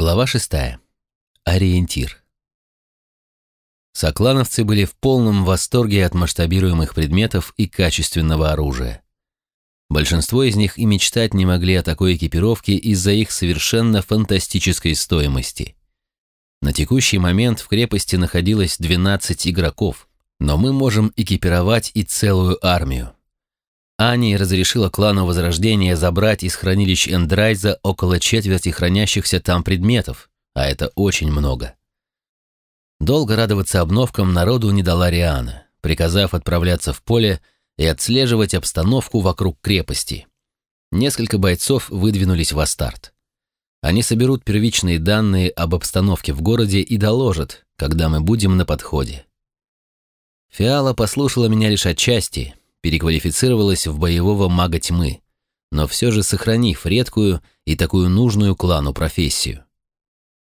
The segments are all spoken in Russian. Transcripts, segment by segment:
Глава шестая. Ориентир. Соклановцы были в полном восторге от масштабируемых предметов и качественного оружия. Большинство из них и мечтать не могли о такой экипировке из-за их совершенно фантастической стоимости. На текущий момент в крепости находилось 12 игроков, но мы можем экипировать и целую армию. Ани разрешила клану Возрождения забрать из хранилищ Эндрайза около четверти хранящихся там предметов, а это очень много. Долго радоваться обновкам народу не дала Риана, приказав отправляться в поле и отслеживать обстановку вокруг крепости. Несколько бойцов выдвинулись в Астарт. Они соберут первичные данные об обстановке в городе и доложат, когда мы будем на подходе. Фиала послушала меня лишь отчасти, переквалифицировалась в боевого мага тьмы, но все же сохранив редкую и такую нужную клану профессию.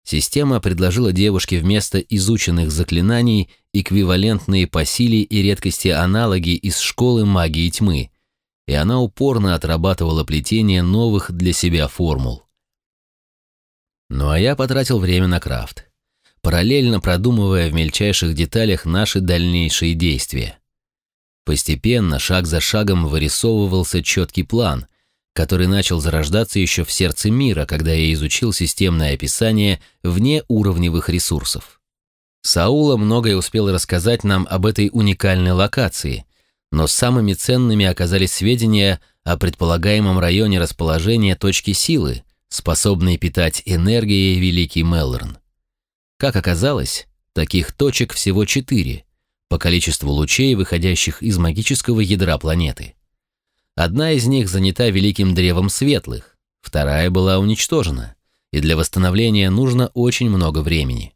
Система предложила девушке вместо изученных заклинаний эквивалентные по силе и редкости аналоги из школы магии тьмы, и она упорно отрабатывала плетение новых для себя формул. Ну а я потратил время на крафт, параллельно продумывая в мельчайших деталях наши дальнейшие действия. Постепенно, шаг за шагом, вырисовывался четкий план, который начал зарождаться еще в сердце мира, когда я изучил системное описание вне уровневых ресурсов. Саула многое успел рассказать нам об этой уникальной локации, но самыми ценными оказались сведения о предполагаемом районе расположения точки силы, способной питать энергией Великий Меллорн. Как оказалось, таких точек всего четыре, по количеству лучей, выходящих из магического ядра планеты. Одна из них занята великим древом светлых, вторая была уничтожена, и для восстановления нужно очень много времени.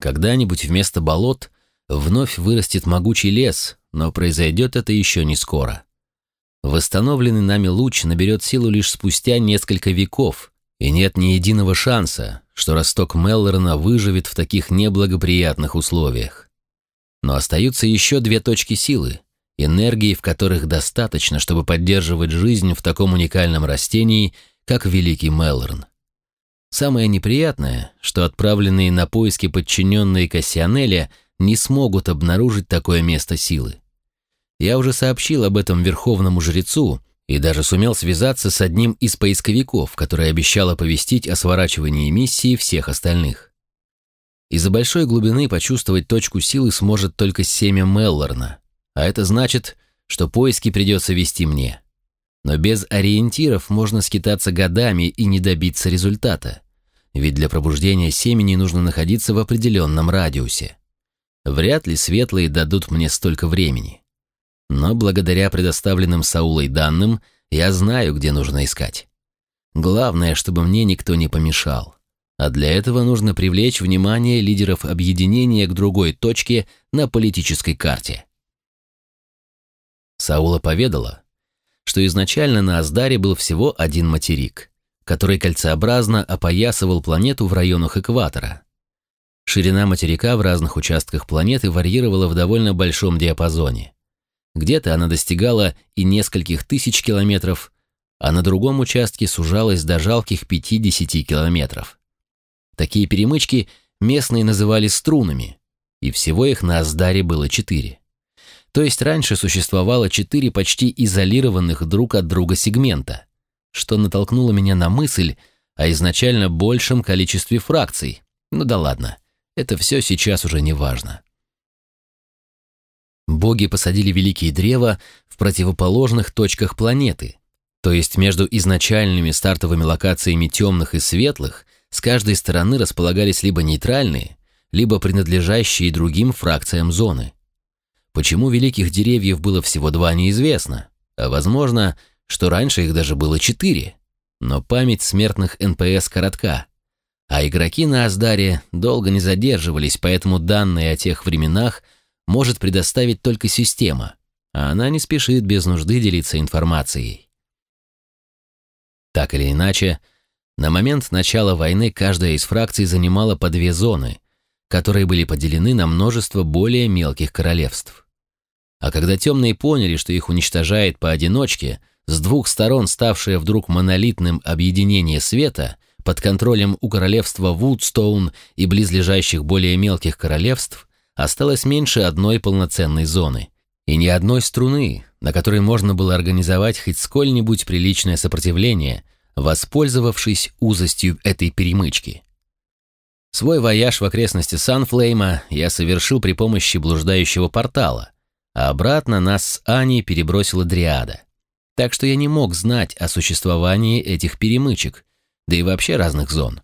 Когда-нибудь вместо болот вновь вырастет могучий лес, но произойдет это еще не скоро. Восстановленный нами луч наберет силу лишь спустя несколько веков, и нет ни единого шанса, что росток Меллорна выживет в таких неблагоприятных условиях. Но остаются еще две точки силы, энергии в которых достаточно, чтобы поддерживать жизнь в таком уникальном растении, как Великий Мелорн. Самое неприятное, что отправленные на поиски подчиненные Кассианеля не смогут обнаружить такое место силы. Я уже сообщил об этом верховному жрецу и даже сумел связаться с одним из поисковиков, который обещал оповестить о сворачивании миссии всех остальных. Из-за большой глубины почувствовать точку силы сможет только семя Меллорна, а это значит, что поиски придется вести мне. Но без ориентиров можно скитаться годами и не добиться результата, ведь для пробуждения семени нужно находиться в определенном радиусе. Вряд ли светлые дадут мне столько времени. Но благодаря предоставленным Саулой данным я знаю, где нужно искать. Главное, чтобы мне никто не помешал а для этого нужно привлечь внимание лидеров объединения к другой точке на политической карте. Саула поведала, что изначально на Аздаре был всего один материк, который кольцеобразно опоясывал планету в районах экватора. Ширина материка в разных участках планеты варьировала в довольно большом диапазоне. Где-то она достигала и нескольких тысяч километров, а на другом участке сужалась до жалких 50 километров. Такие перемычки местные называли струнами, и всего их на Аздаре было четыре. То есть раньше существовало четыре почти изолированных друг от друга сегмента, что натолкнуло меня на мысль о изначально большем количестве фракций. Ну да ладно, это все сейчас уже не важно. Боги посадили великие древа в противоположных точках планеты, то есть между изначальными стартовыми локациями темных и светлых с каждой стороны располагались либо нейтральные, либо принадлежащие другим фракциям зоны. Почему великих деревьев было всего два, неизвестно, а возможно, что раньше их даже было четыре. Но память смертных НПС коротка, а игроки на Аздаре долго не задерживались, поэтому данные о тех временах может предоставить только система, а она не спешит без нужды делиться информацией. Так или иначе, на момент начала войны каждая из фракций занимала по две зоны, которые были поделены на множество более мелких королевств. А когда темные поняли, что их уничтожает поодиночке, с двух сторон ставшее вдруг монолитным объединение света, под контролем у королевства Вудстоун и близлежащих более мелких королевств осталось меньше одной полноценной зоны и ни одной струны, на которой можно было организовать хоть сколь-нибудь приличное сопротивление, воспользовавшись узостью этой перемычки. Свой вояж в окрестности Санфлейма я совершил при помощи блуждающего портала, а обратно нас с Аней перебросила Дриада. Так что я не мог знать о существовании этих перемычек, да и вообще разных зон.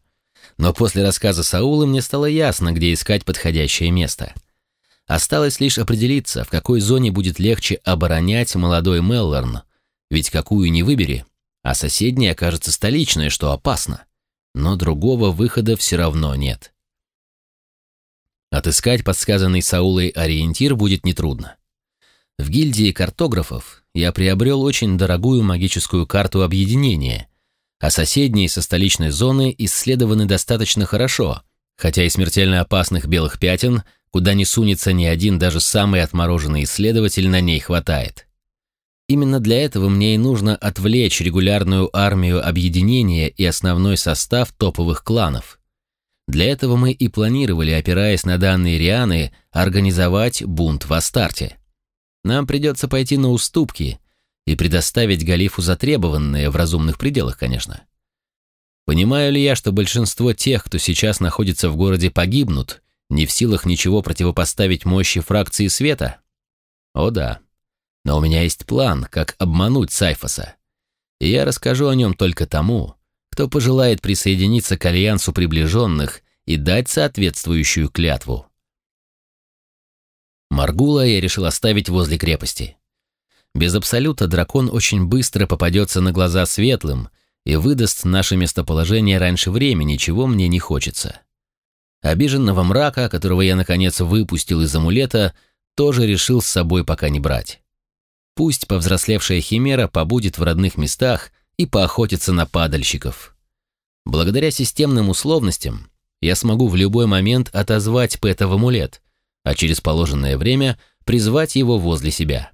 Но после рассказа Саула мне стало ясно, где искать подходящее место. Осталось лишь определиться, в какой зоне будет легче оборонять молодой Меллорн, ведь какую ни выбери, а соседняя окажется столичная, что опасно. Но другого выхода все равно нет. Отыскать подсказанный Саулой ориентир будет нетрудно. В гильдии картографов я приобрел очень дорогую магическую карту объединения, а соседние со столичной зоны исследованы достаточно хорошо, хотя и смертельно опасных белых пятен, куда не сунется ни один даже самый отмороженный исследователь, на ней хватает. Именно для этого мне и нужно отвлечь регулярную армию объединения и основной состав топовых кланов. Для этого мы и планировали, опираясь на данные Рианы, организовать бунт в Астарте. Нам придется пойти на уступки и предоставить Галифу затребованное, в разумных пределах, конечно. Понимаю ли я, что большинство тех, кто сейчас находится в городе, погибнут, не в силах ничего противопоставить мощи фракции света? О да. Но у меня есть план, как обмануть Сайфоса. И я расскажу о нем только тому, кто пожелает присоединиться к альянсу приближенных и дать соответствующую клятву. Маргула я решил оставить возле крепости. Без Абсолюта дракон очень быстро попадется на глаза светлым и выдаст наше местоположение раньше времени, чего мне не хочется. Обиженного мрака, которого я наконец выпустил из амулета, тоже решил с собой пока не брать. Пусть повзрослевшая химера побудет в родных местах и поохотится на падальщиков. Благодаря системным условностям я смогу в любой момент отозвать Пэта в амулет, а через положенное время призвать его возле себя.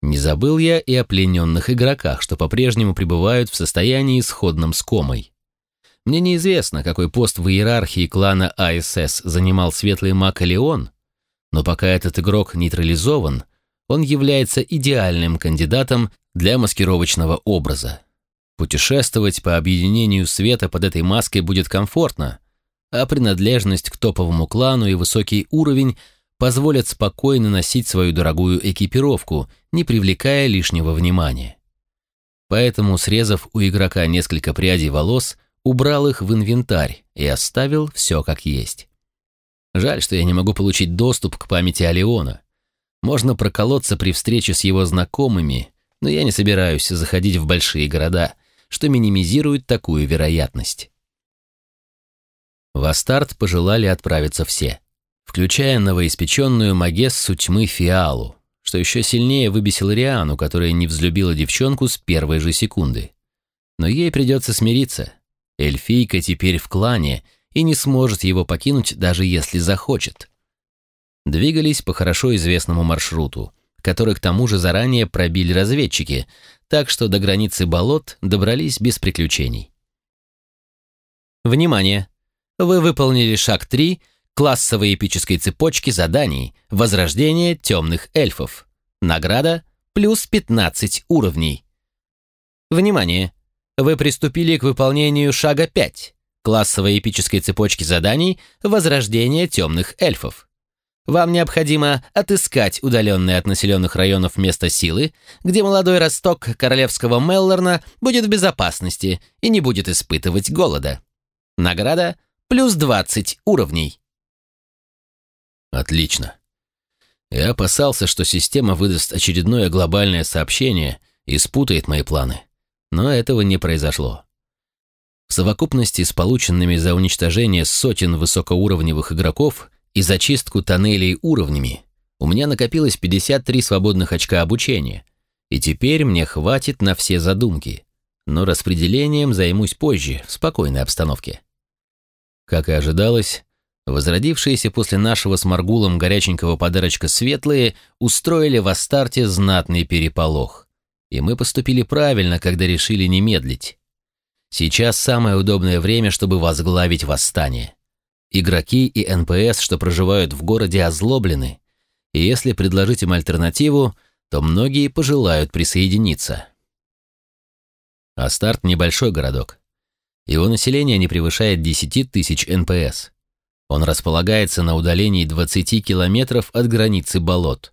Не забыл я и о плененных игроках, что по-прежнему пребывают в состоянии сходном с комой. Мне неизвестно, какой пост в иерархии клана АСС занимал светлый маг Леон, но пока этот игрок нейтрализован, он является идеальным кандидатом для маскировочного образа. Путешествовать по объединению света под этой маской будет комфортно, а принадлежность к топовому клану и высокий уровень позволят спокойно носить свою дорогую экипировку, не привлекая лишнего внимания. Поэтому, срезав у игрока несколько прядей волос, убрал их в инвентарь и оставил все как есть. Жаль, что я не могу получить доступ к памяти Алиона. Можно проколоться при встрече с его знакомыми, но я не собираюсь заходить в большие города, что минимизирует такую вероятность. В Астарт пожелали отправиться все, включая новоиспеченную Магессу тьмы Фиалу, что еще сильнее выбесил Риану, которая не взлюбила девчонку с первой же секунды. Но ей придется смириться. Эльфийка теперь в клане и не сможет его покинуть, даже если захочет. Двигались по хорошо известному маршруту, который к тому же заранее пробили разведчики, так что до границы болот добрались без приключений. Внимание! Вы выполнили шаг 3 классовой эпической цепочки заданий «Возрождение темных эльфов». Награда плюс 15 уровней. Внимание! Вы приступили к выполнению шага 5 классовой эпической цепочки заданий «Возрождение темных эльфов». Вам необходимо отыскать удаленное от населенных районов место силы, где молодой росток королевского Меллорна будет в безопасности и не будет испытывать голода. Награда — Плюс 20 уровней. Отлично. Я опасался, что система выдаст очередное глобальное сообщение и спутает мои планы. Но этого не произошло. В совокупности с полученными за уничтожение сотен высокоуровневых игроков и зачистку тоннелей уровнями у меня накопилось 53 свободных очка обучения, и теперь мне хватит на все задумки, но распределением займусь позже, в спокойной обстановке. Как и ожидалось, возродившиеся после нашего с Маргулом горяченького подарочка светлые устроили в Астарте знатный переполох. И мы поступили правильно, когда решили не медлить. Сейчас самое удобное время, чтобы возглавить восстание. Игроки и НПС, что проживают в городе, озлоблены, и если предложить им альтернативу, то многие пожелают присоединиться. Астарт – небольшой городок. Его население не превышает 10 тысяч НПС. Он располагается на удалении 20 километров от границы болот.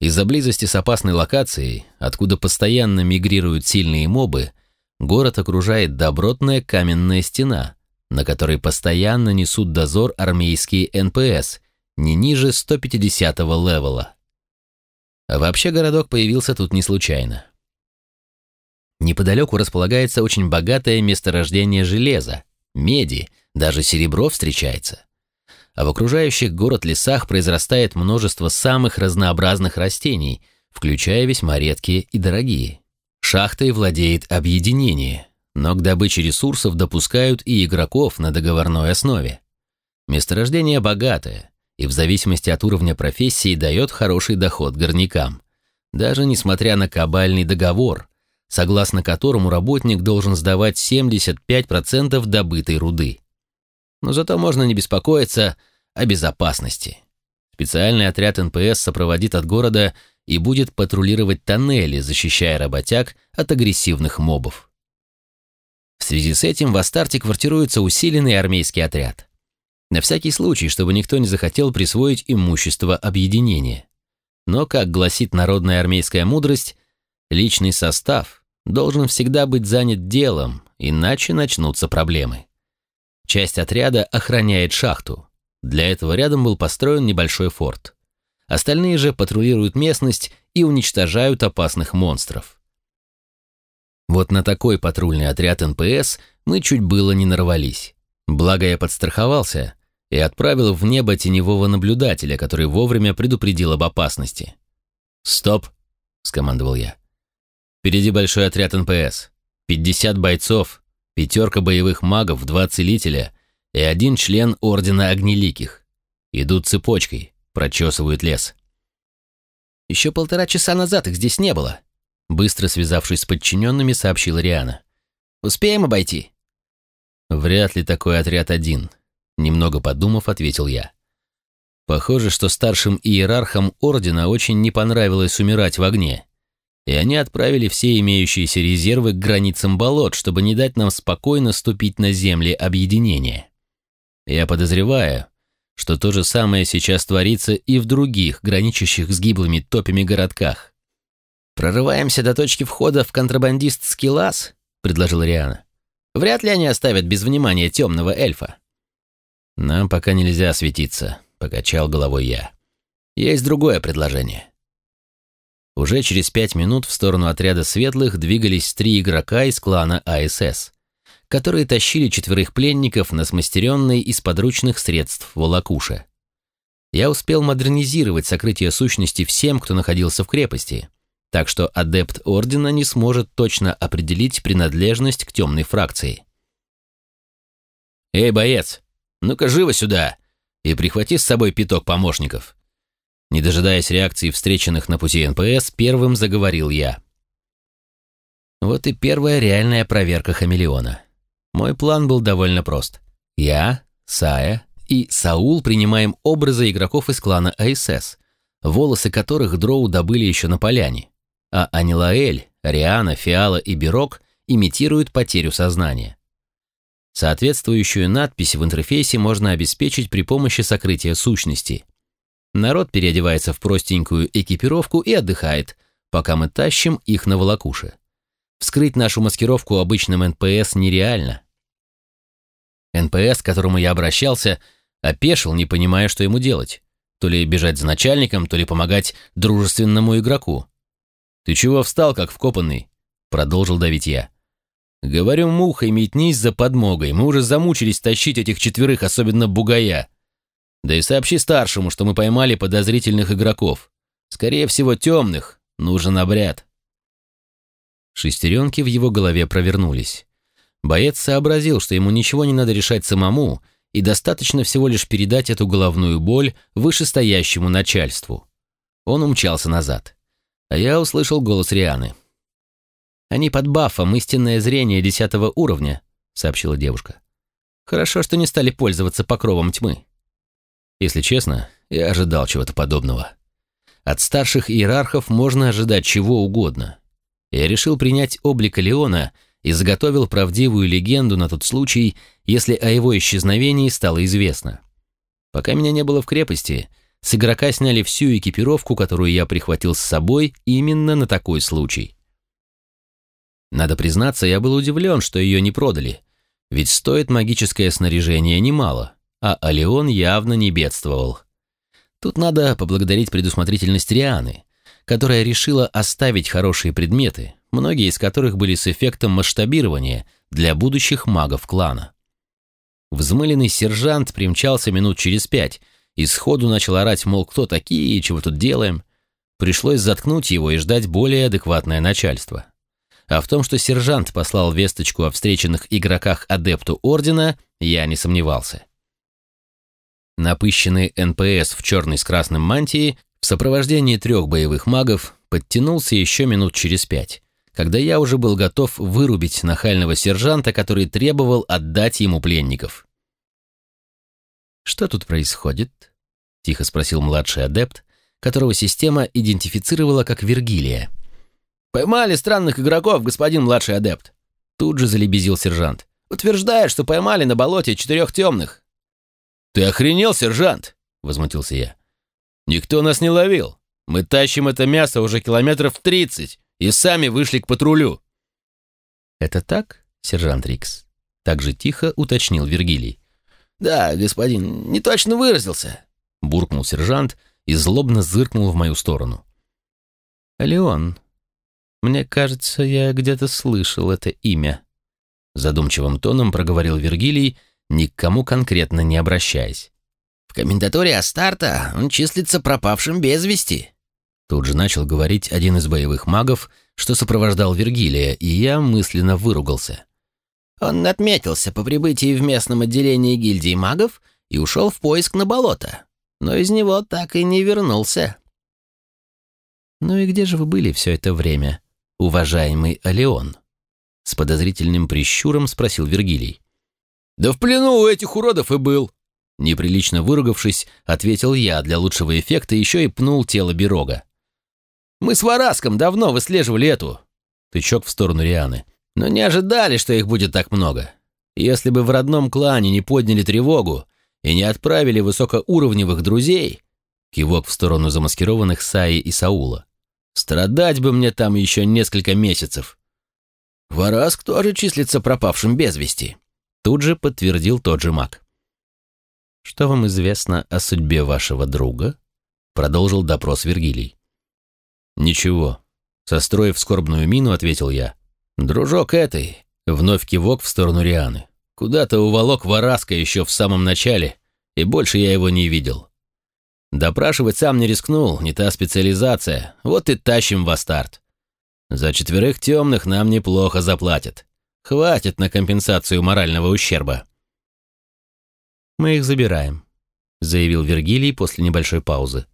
Из-за близости с опасной локацией, откуда постоянно мигрируют сильные мобы, город окружает добротная каменная стена, на которой постоянно несут дозор армейские НПС, не ниже 150-го левела. А вообще городок появился тут не случайно. Неподалеку располагается очень богатое месторождение железа, меди, даже серебро встречается. А в окружающих город лесах произрастает множество самых разнообразных растений, включая весьма редкие и дорогие. Шахтой владеет объединение, но к добыче ресурсов допускают и игроков на договорной основе. Месторождение богатое, и в зависимости от уровня профессии дает хороший доход горнякам, даже несмотря на кабальный договор, согласно которому работник должен сдавать 75% добытой руды. Но зато можно не беспокоиться о безопасности. Специальный отряд НПС сопроводит от города и будет патрулировать тоннели, защищая работяг от агрессивных мобов. В связи с этим в Астарте квартируется усиленный армейский отряд. На всякий случай, чтобы никто не захотел присвоить имущество объединения. Но, как гласит народная армейская мудрость, личный состав должен всегда быть занят делом, иначе начнутся проблемы. Часть отряда охраняет шахту. Для этого рядом был построен небольшой форт. Остальные же патрулируют местность и уничтожают опасных монстров. Вот на такой патрульный отряд НПС мы чуть было не нарвались. Благо я подстраховался и отправил в небо теневого наблюдателя, который вовремя предупредил об опасности. «Стоп!» — скомандовал я. Впереди большой отряд НПС. 50 бойцов, пятерка боевых магов, два целителя и один член Ордена Огнеликих. Идут цепочкой, прочесывают лес. Еще полтора часа назад их здесь не было. Быстро связавшись с подчиненными, сообщила Риана. «Успеем обойти?» «Вряд ли такой отряд один», — немного подумав, ответил я. Похоже, что старшим иерархам Ордена очень не понравилось умирать в огне, и они отправили все имеющиеся резервы к границам болот, чтобы не дать нам спокойно ступить на земли объединения. Я подозреваю, что то же самое сейчас творится и в других, граничащих с гиблыми топями городках. «Прорываемся до точки входа в контрабандистский лаз?» — предложил Риана. «Вряд ли они оставят без внимания темного эльфа». «Нам пока нельзя светиться», — покачал головой я. «Есть другое предложение». Уже через пять минут в сторону отряда светлых двигались три игрока из клана АСС, которые тащили четверых пленников на смастеренной из подручных средств волокуше. Я успел модернизировать сокрытие сущности всем, кто находился в крепости, так что адепт Ордена не сможет точно определить принадлежность к темной фракции. «Эй, боец, ну-ка живо сюда и прихвати с собой пяток помощников», не дожидаясь реакции встреченных на пути НПС, первым заговорил я. Вот и первая реальная проверка хамелеона. Мой план был довольно прост. Я, Сая и Саул принимаем образы игроков из клана АСС, волосы которых дроу добыли еще на поляне, а Анилаэль, Риана, Фиала и Бирок имитируют потерю сознания. Соответствующую надпись в интерфейсе можно обеспечить при помощи сокрытия сущности. Народ переодевается в простенькую экипировку и отдыхает, пока мы тащим их на волокуши. Вскрыть нашу маскировку обычным НПС нереально. НПС, к которому я обращался, опешил, не понимая, что ему делать. То ли бежать за начальником, то ли помогать дружественному игроку. «Ты чего встал, как вкопанный?» — продолжил давить я. «Говорю, мухой метнись за подмогой. Мы уже замучились тащить этих четверых, особенно бугая. Да и сообщи старшему, что мы поймали подозрительных игроков. Скорее всего, темных. Нужен обряд. Шестеренки в его голове провернулись. Боец сообразил, что ему ничего не надо решать самому, и достаточно всего лишь передать эту головную боль вышестоящему начальству. Он умчался назад. А я услышал голос Рианы. Они под бафом истинное зрение десятого уровня», — сообщила девушка. «Хорошо, что не стали пользоваться покровом тьмы». Если честно, я ожидал чего-то подобного. От старших иерархов можно ожидать чего угодно. Я решил принять облик Леона и заготовил правдивую легенду на тот случай, если о его исчезновении стало известно. Пока меня не было в крепости, с игрока сняли всю экипировку, которую я прихватил с собой именно на такой случай. Надо признаться, я был удивлен, что ее не продали, ведь стоит магическое снаряжение немало, а Алион явно не бедствовал. Тут надо поблагодарить предусмотрительность Рианы, которая решила оставить хорошие предметы, многие из которых были с эффектом масштабирования для будущих магов клана. Взмыленный сержант примчался минут через пять и сходу начал орать, мол, кто такие и чего тут делаем. Пришлось заткнуть его и ждать более адекватное начальство. А в том, что сержант послал весточку о встреченных игроках адепту Ордена, я не сомневался. Напыщенный НПС в черной с красным мантии в сопровождении трех боевых магов подтянулся еще минут через пять, когда я уже был готов вырубить нахального сержанта, который требовал отдать ему пленников. «Что тут происходит?» — тихо спросил младший адепт, которого система идентифицировала как Вергилия. «Поймали странных игроков, господин младший адепт!» Тут же залебезил сержант. «Утверждает, что поймали на болоте четырех темных». «Ты охренел, сержант?» — возмутился я. «Никто нас не ловил. Мы тащим это мясо уже километров тридцать и сами вышли к патрулю». «Это так, сержант Рикс?» — так же тихо уточнил Вергилий. «Да, господин, не точно выразился», — буркнул сержант и злобно зыркнул в мою сторону. «Леон, мне кажется, я где-то слышал это имя», — задумчивым тоном проговорил Вергилий, ни к кому конкретно не обращаясь. «В комендатуре Астарта он числится пропавшим без вести», Тут же начал говорить один из боевых магов, что сопровождал Вергилия, и я мысленно выругался. Он отметился по прибытии в местном отделении гильдии магов и ушел в поиск на болото, но из него так и не вернулся. «Ну и где же вы были все это время, уважаемый Алеон?» С подозрительным прищуром спросил Вергилий. «Да в плену у этих уродов и был!» Неприлично выругавшись, ответил я для лучшего эффекта еще и пнул тело Берога. «Мы с Вараском давно выслеживали эту...» Тычок в сторону Рианы. Но не ожидали, что их будет так много. Если бы в родном клане не подняли тревогу и не отправили высокоуровневых друзей, кивок в сторону замаскированных Саи и Саула, страдать бы мне там еще несколько месяцев. Вараск тоже числится пропавшим без вести. Тут же подтвердил тот же маг. «Что вам известно о судьбе вашего друга?» Продолжил допрос Вергилий. «Ничего», — состроив скорбную мину, ответил я. «Дружок этой!» — вновь кивок в сторону Рианы. «Куда-то уволок Вараска еще в самом начале, и больше я его не видел. Допрашивать сам не рискнул, не та специализация, вот и тащим в Астарт. За четверых темных нам неплохо заплатят. Хватит на компенсацию морального ущерба». «Мы их забираем», — заявил Вергилий после небольшой паузы.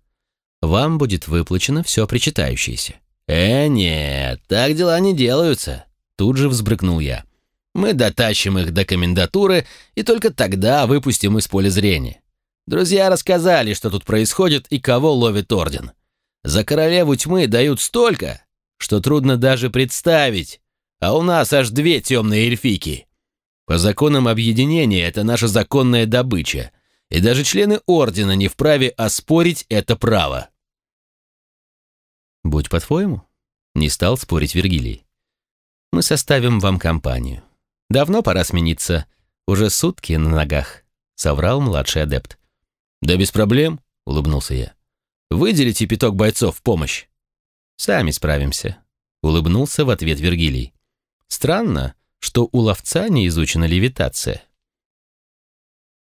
«Вам будет выплачено все причитающееся». «Э, нет, так дела не делаются. Тут же взбрыкнул я. Мы дотащим их до комендатуры и только тогда выпустим из поля зрения. Друзья рассказали, что тут происходит и кого ловит орден. За королеву тьмы дают столько, что трудно даже представить. А у нас аж две темные эльфийки. По законам объединения это наша законная добыча, и даже члены ордена не вправе оспорить это право. «Будь по-твоему», — не стал спорить Вергилий. Мы составим вам компанию. Давно пора смениться. Уже сутки на ногах», — соврал младший адепт. «Да без проблем», — улыбнулся я. «Выделите пяток бойцов в помощь». «Сами справимся», — улыбнулся в ответ Вергилий. «Странно, что у ловца не изучена левитация».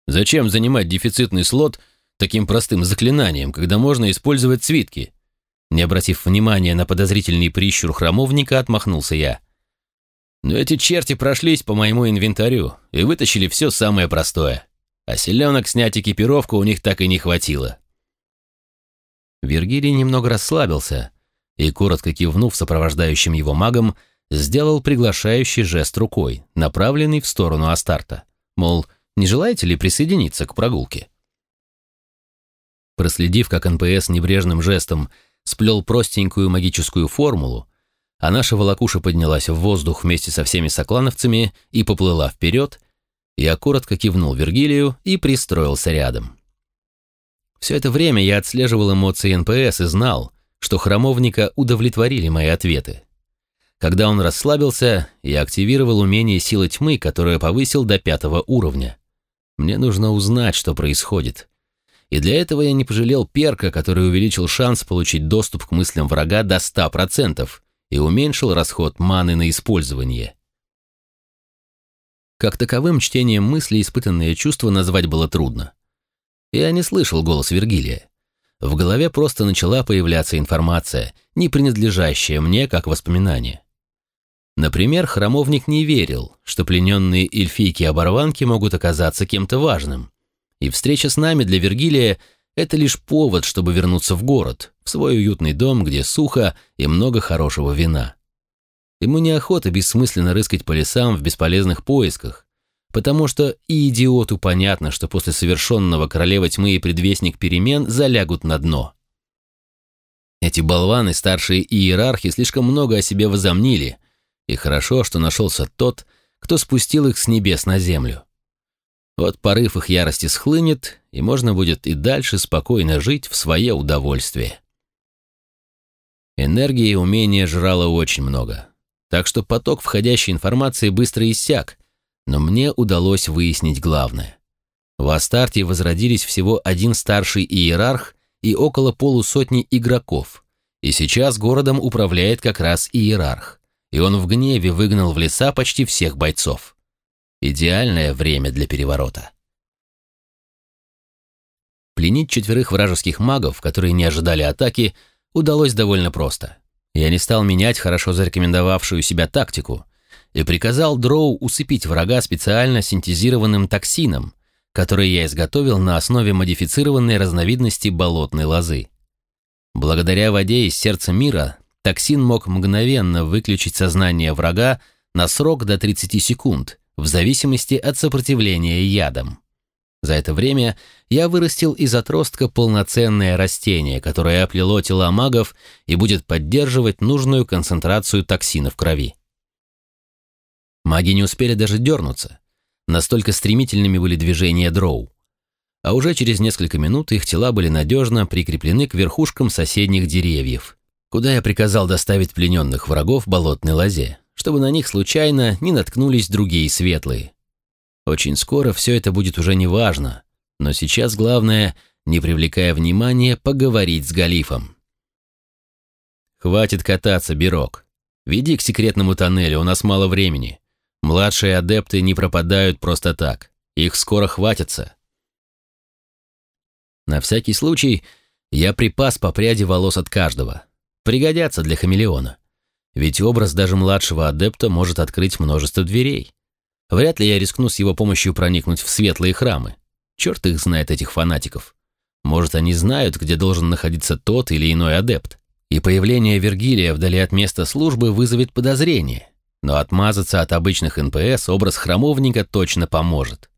«Зачем занимать дефицитный слот таким простым заклинанием, когда можно использовать свитки?» Не обратив внимания на подозрительный прищур храмовника, отмахнулся я. Но эти черти прошлись по моему инвентарю и вытащили все самое простое. А селенок снять экипировку у них так и не хватило. Вергилий немного расслабился и, коротко кивнув сопровождающим его магом, сделал приглашающий жест рукой, направленный в сторону Астарта. Мол, не желаете ли присоединиться к прогулке? Проследив, как НПС небрежным жестом сплел простенькую магическую формулу, а наша волокуша поднялась в воздух вместе со всеми соклановцами и поплыла вперед, я коротко кивнул Вергилию и пристроился рядом. Все это время я отслеживал эмоции НПС и знал, что храмовника удовлетворили мои ответы. Когда он расслабился, я активировал умение силы тьмы, которое повысил до пятого уровня. Мне нужно узнать, что происходит. И для этого я не пожалел перка, который увеличил шанс получить доступ к мыслям врага до 100% и уменьшил расход маны на использование. Как таковым чтением мыслей испытанные чувства назвать было трудно. Я не слышал голос Вергилия. В голове просто начала появляться информация, не принадлежащая мне как воспоминание. Например, храмовник не верил, что плененные эльфийки-оборванки могут оказаться кем-то важным. И встреча с нами для Вергилия — это лишь повод, чтобы вернуться в город, в свой уютный дом, где сухо и много хорошего вина. Ему неохота бессмысленно рыскать по лесам в бесполезных поисках, потому что и идиоту понятно, что после совершенного королева тьмы и предвестник перемен залягут на дно. Эти болваны, старшие иерархи, слишком много о себе возомнили, и хорошо, что нашелся тот, кто спустил их с небес на землю. Вот порыв их ярости схлынет, и можно будет и дальше спокойно жить в свое удовольствие. Энергии и умения жрало очень много так что поток входящей информации быстро иссяк, но мне удалось выяснить главное. В Астарте возродились всего один старший иерарх и около полусотни игроков, и сейчас городом управляет как раз иерарх, и он в гневе выгнал в леса почти всех бойцов. Идеальное время для переворота. Пленить четверых вражеских магов, которые не ожидали атаки, удалось довольно просто. Я не стал менять хорошо зарекомендовавшую себя тактику и приказал Дроу усыпить врага специально синтезированным токсином, который я изготовил на основе модифицированной разновидности болотной лозы. Благодаря воде из сердца мира токсин мог мгновенно выключить сознание врага на срок до 30 секунд, в зависимости от сопротивления ядам. За это время я вырастил из отростка полноценное растение, которое оплело тела магов и будет поддерживать нужную концентрацию токсина в крови. Маги не успели даже дернуться. Настолько стремительными были движения дроу. А уже через несколько минут их тела были надежно прикреплены к верхушкам соседних деревьев, куда я приказал доставить плененных врагов болотной лозе, чтобы на них случайно не наткнулись другие светлые. Очень скоро все это будет уже не важно, но сейчас главное, не привлекая внимания, поговорить с Галифом. «Хватит кататься, Бирок. Веди к секретному тоннелю, у нас мало времени. Младшие адепты не пропадают просто так. Их скоро хватится». На всякий случай я припас по пряди волос от каждого. Пригодятся для хамелеона. Ведь образ даже младшего адепта может открыть множество дверей. Вряд ли я рискну с его помощью проникнуть в светлые храмы. Черт их знает, этих фанатиков. Может, они знают, где должен находиться тот или иной адепт. И появление Вергилия вдали от места службы вызовет подозрение. Но отмазаться от обычных НПС образ храмовника точно поможет.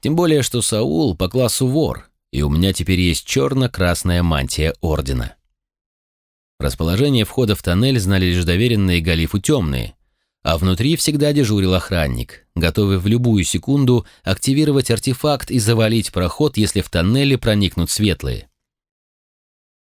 Тем более, что Саул по классу вор, и у меня теперь есть черно-красная мантия Ордена. Расположение входа в тоннель знали лишь доверенные Галифу темные, а внутри всегда дежурил охранник, готовый в любую секунду активировать артефакт и завалить проход, если в тоннеле проникнут светлые.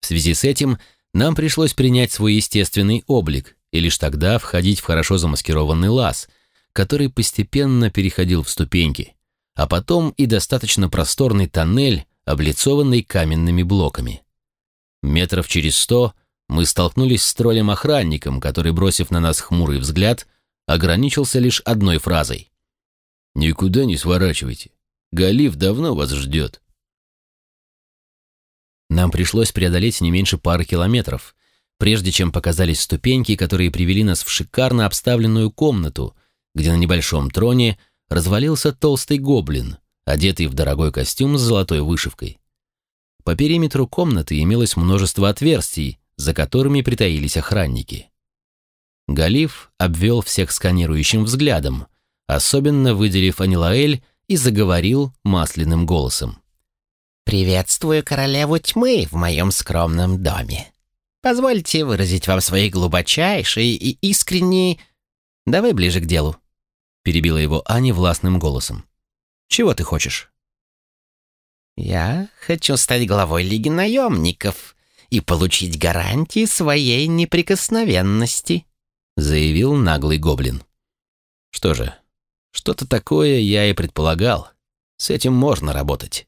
В связи с этим нам пришлось принять свой естественный облик и лишь тогда входить в хорошо замаскированный лаз, который постепенно переходил в ступеньки, а потом и достаточно просторный тоннель, облицованный каменными блоками. Метров через сто мы столкнулись с троллем-охранником, который, бросив на нас хмурый взгляд, ограничился лишь одной фразой. «Никуда не сворачивайте. Галиф давно вас ждет». Нам пришлось преодолеть не меньше пары километров, прежде чем показались ступеньки, которые привели нас в шикарно обставленную комнату, где на небольшом троне развалился толстый гоблин, одетый в дорогой костюм с золотой вышивкой. По периметру комнаты имелось множество отверстий, за которыми притаились охранники. Галиф обвел всех сканирующим взглядом, особенно выделив Анилаэль и заговорил масляным голосом. «Приветствую королеву тьмы в моем скромном доме. Позвольте выразить вам свои глубочайшие и искренние...» «Давай ближе к делу», — перебила его Аня властным голосом. «Чего ты хочешь?» «Я хочу стать главой Лиги наемников и получить гарантии своей неприкосновенности», — заявил наглый гоблин. «Что же, что-то такое я и предполагал. С этим можно работать».